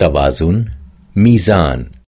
توازن میزان